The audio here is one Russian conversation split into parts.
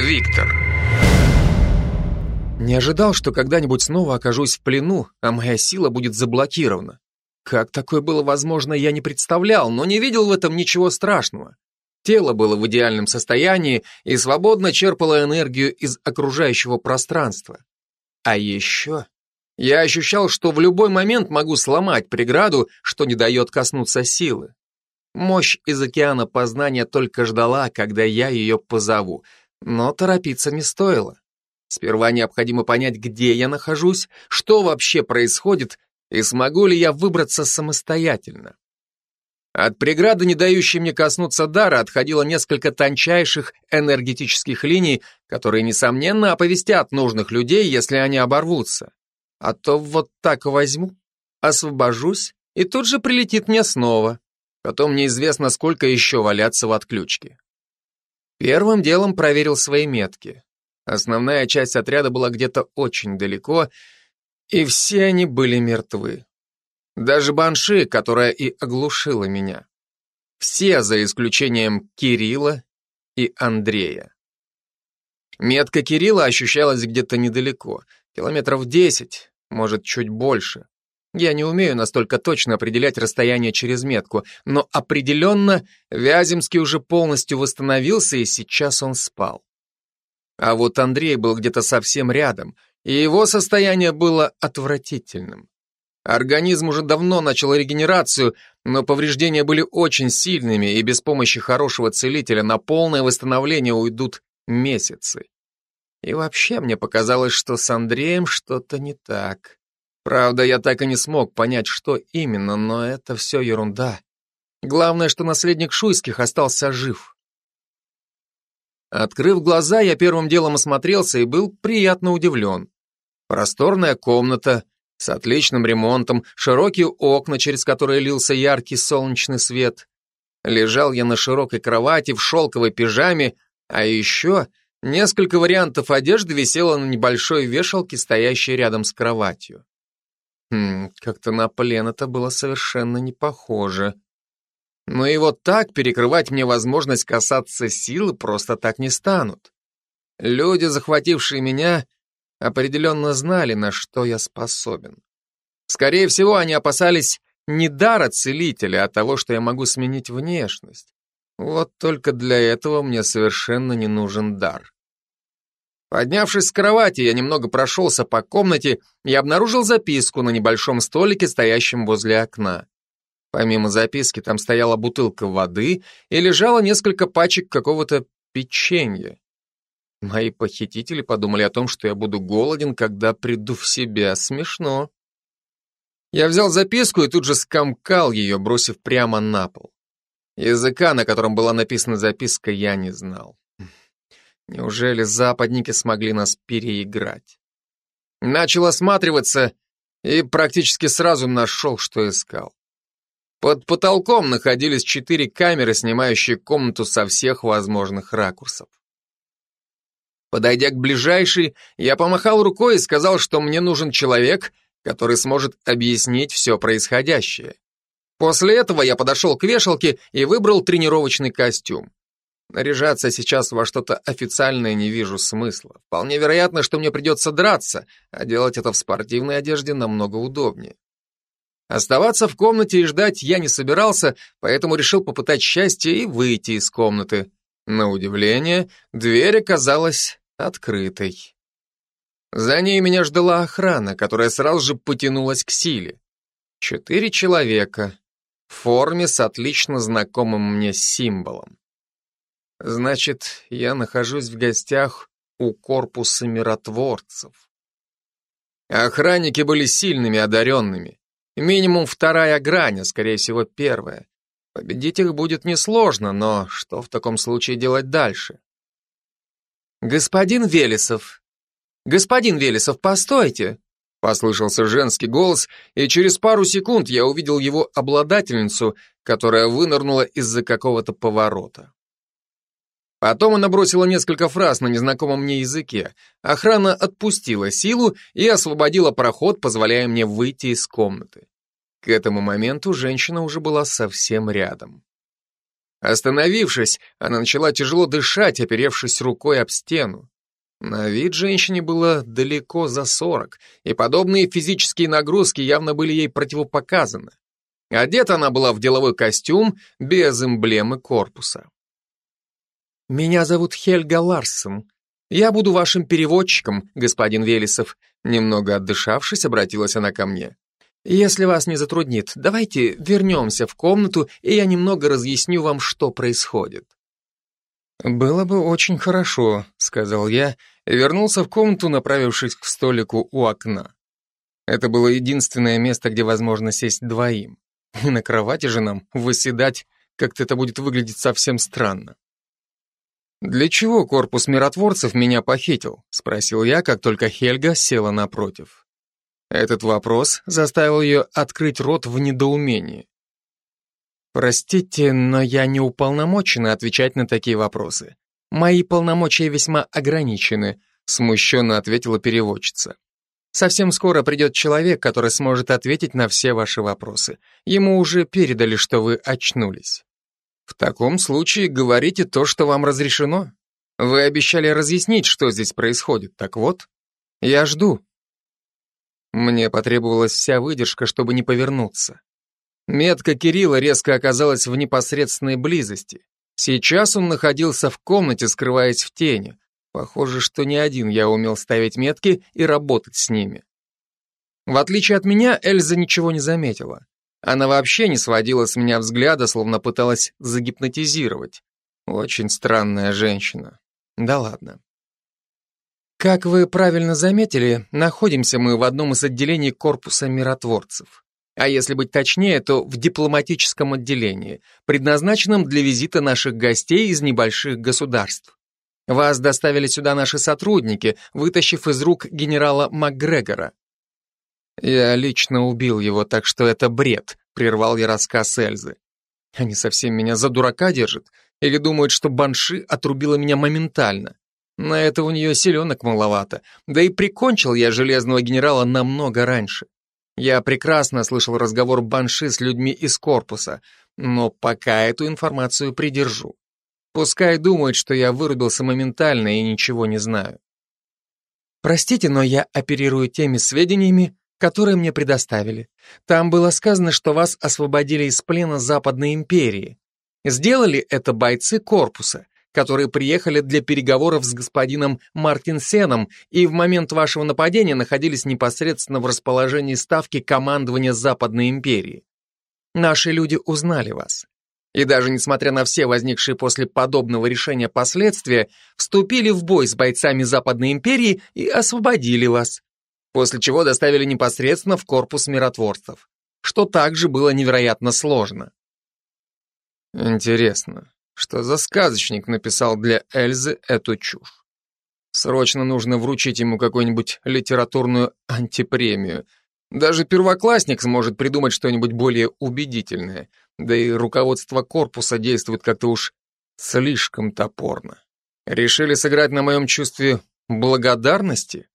Виктор. Не ожидал, что когда-нибудь снова окажусь в плену, а моя сила будет заблокирована. Как такое было возможно, я не представлял, но не видел в этом ничего страшного. Тело было в идеальном состоянии и свободно черпало энергию из окружающего пространства. А еще я ощущал, что в любой момент могу сломать преграду, что не дает коснуться силы. Мощь из океана познания только ждала, когда я ее позову, но торопиться не стоило. Сперва необходимо понять, где я нахожусь, что вообще происходит и смогу ли я выбраться самостоятельно. От преграды, не дающей мне коснуться дара, отходило несколько тончайших энергетических линий, которые, несомненно, оповестят нужных людей, если они оборвутся. А то вот так возьму, освобожусь, и тут же прилетит мне снова. Потом неизвестно, сколько еще валяться в отключке. Первым делом проверил свои метки. Основная часть отряда была где-то очень далеко, и все они были мертвы. Даже Банши, которая и оглушила меня. Все, за исключением Кирилла и Андрея. Метка Кирилла ощущалась где-то недалеко, километров десять, может, чуть больше. Я не умею настолько точно определять расстояние через метку, но определенно Вяземский уже полностью восстановился, и сейчас он спал. А вот Андрей был где-то совсем рядом, и его состояние было отвратительным. Организм уже давно начал регенерацию, но повреждения были очень сильными, и без помощи хорошего целителя на полное восстановление уйдут месяцы. И вообще мне показалось, что с Андреем что-то не так. Правда, я так и не смог понять, что именно, но это все ерунда. Главное, что наследник Шуйских остался жив. Открыв глаза, я первым делом осмотрелся и был приятно удивлен. Просторная комната, с отличным ремонтом, широкие окна, через которые лился яркий солнечный свет. Лежал я на широкой кровати в шелковой пижаме, а еще несколько вариантов одежды висело на небольшой вешалке, стоящей рядом с кроватью. Хм, как-то на плен это было совершенно не похоже. Но и вот так перекрывать мне возможность касаться силы просто так не станут. Люди, захватившие меня, определенно знали, на что я способен. Скорее всего, они опасались не дара целителя, а того, что я могу сменить внешность. Вот только для этого мне совершенно не нужен дар. Поднявшись с кровати, я немного прошелся по комнате и обнаружил записку на небольшом столике, стоящем возле окна. Помимо записки там стояла бутылка воды и лежало несколько пачек какого-то печенья. Мои похитители подумали о том, что я буду голоден, когда приду в себя. Смешно. Я взял записку и тут же скомкал ее, бросив прямо на пол. Языка, на котором была написана записка, я не знал. Неужели западники смогли нас переиграть? Начал осматриваться и практически сразу нашел, что искал. Под потолком находились четыре камеры, снимающие комнату со всех возможных ракурсов. Подойдя к ближайшей, я помахал рукой и сказал, что мне нужен человек, который сможет объяснить все происходящее. После этого я подошел к вешалке и выбрал тренировочный костюм. Наряжаться сейчас во что-то официальное не вижу смысла. Вполне вероятно, что мне придется драться, а делать это в спортивной одежде намного удобнее. Оставаться в комнате и ждать я не собирался, поэтому решил попытать счастье и выйти из комнаты. На удивление, дверь оказалась открытой. За ней меня ждала охрана, которая сразу же потянулась к силе. Четыре человека в форме с отлично знакомым мне символом. Значит, я нахожусь в гостях у корпуса миротворцев. Охранники были сильными, одаренными. Минимум вторая грань, а скорее всего первая. Победить их будет несложно, но что в таком случае делать дальше? «Господин Велесов! Господин Велесов, постойте!» Послышался женский голос, и через пару секунд я увидел его обладательницу, которая вынырнула из-за какого-то поворота. Потом она бросила несколько фраз на незнакомом мне языке. Охрана отпустила силу и освободила проход, позволяя мне выйти из комнаты. К этому моменту женщина уже была совсем рядом. Остановившись, она начала тяжело дышать, оперевшись рукой об стену. На вид женщине было далеко за сорок, и подобные физические нагрузки явно были ей противопоказаны. Одета она была в деловой костюм без эмблемы корпуса. «Меня зовут Хельга Ларсен. Я буду вашим переводчиком, господин Велесов», немного отдышавшись, обратилась она ко мне. «Если вас не затруднит, давайте вернемся в комнату, и я немного разъясню вам, что происходит». «Было бы очень хорошо», — сказал я, и вернулся в комнату, направившись к столику у окна. Это было единственное место, где возможно сесть двоим. На кровати же нам выседать, как-то это будет выглядеть совсем странно. «Для чего корпус миротворцев меня похитил?» — спросил я, как только Хельга села напротив. Этот вопрос заставил ее открыть рот в недоумении. «Простите, но я не уполномочена отвечать на такие вопросы. Мои полномочия весьма ограничены», смущенно ответила переводчица. «Совсем скоро придет человек, который сможет ответить на все ваши вопросы. Ему уже передали, что вы очнулись». «В таком случае говорите то, что вам разрешено. Вы обещали разъяснить, что здесь происходит, так вот, я жду». Мне потребовалась вся выдержка, чтобы не повернуться. Метка Кирилла резко оказалась в непосредственной близости. Сейчас он находился в комнате, скрываясь в тени. Похоже, что не один я умел ставить метки и работать с ними. В отличие от меня, Эльза ничего не заметила. Она вообще не сводила с меня взгляда, словно пыталась загипнотизировать. Очень странная женщина. Да ладно. Как вы правильно заметили, находимся мы в одном из отделений корпуса миротворцев а если быть точнее, то в дипломатическом отделении, предназначенном для визита наших гостей из небольших государств. Вас доставили сюда наши сотрудники, вытащив из рук генерала МакГрегора. Я лично убил его, так что это бред, прервал я рассказ Эльзы. Они совсем меня за дурака держат или думают, что Банши отрубила меня моментально. На это у нее селенок маловато, да и прикончил я железного генерала намного раньше. Я прекрасно слышал разговор Банши с людьми из корпуса, но пока эту информацию придержу. Пускай думают, что я вырубился моментально и ничего не знаю. Простите, но я оперирую теми сведениями, которые мне предоставили. Там было сказано, что вас освободили из плена Западной империи. Сделали это бойцы корпуса, которые приехали для переговоров с господином Мартинсеном и в момент вашего нападения находились непосредственно в расположении ставки командования Западной империи. Наши люди узнали вас. И даже несмотря на все возникшие после подобного решения последствия, вступили в бой с бойцами Западной империи и освободили вас. После чего доставили непосредственно в корпус миротворцев, что также было невероятно сложно. Интересно, что за сказочник написал для Эльзы эту чушь. Срочно нужно вручить ему какую-нибудь литературную антипремию. Даже первоклассник сможет придумать что-нибудь более убедительное. Да и руководство корпуса действует как-то уж слишком топорно. Решили сыграть на моем чувстве благодарности?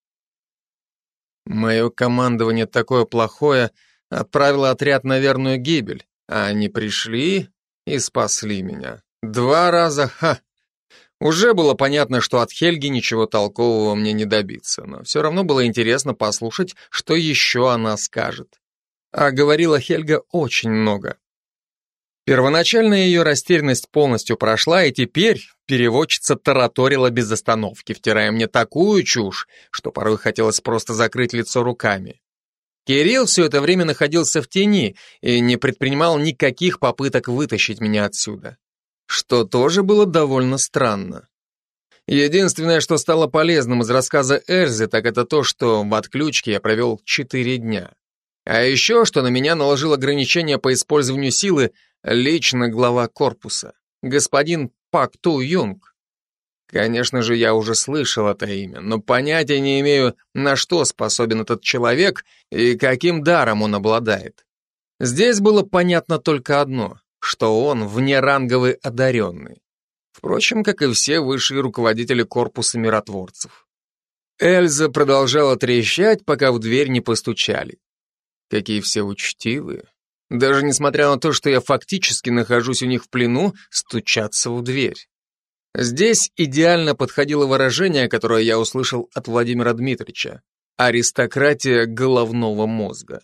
Мое командование такое плохое отправило отряд на верную гибель, а они пришли и спасли меня. Два раза, ха! Уже было понятно, что от Хельги ничего толкового мне не добиться, но все равно было интересно послушать, что еще она скажет. А говорила Хельга очень много. Первоначальная ее растерянность полностью прошла, и теперь переводчица тараторила без остановки, втирая мне такую чушь, что порой хотелось просто закрыть лицо руками. Кирилл все это время находился в тени и не предпринимал никаких попыток вытащить меня отсюда что тоже было довольно странно. Единственное, что стало полезным из рассказа Эльзы, так это то, что в отключке я провел четыре дня. А еще, что на меня наложил ограничение по использованию силы лично глава корпуса, господин Пак Ту Юнг. Конечно же, я уже слышал это имя, но понятия не имею, на что способен этот человек и каким даром он обладает. Здесь было понятно только одно что он внеранговый одаренный. Впрочем, как и все высшие руководители корпуса миротворцев. Эльза продолжала трещать, пока в дверь не постучали. Какие все учтивые. Даже несмотря на то, что я фактически нахожусь у них в плену, стучаться в дверь. Здесь идеально подходило выражение, которое я услышал от Владимира Дмитриевича. Аристократия головного мозга.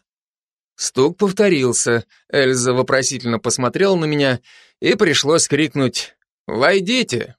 Стук повторился, Эльза вопросительно посмотрела на меня, и пришлось крикнуть «Войдите!».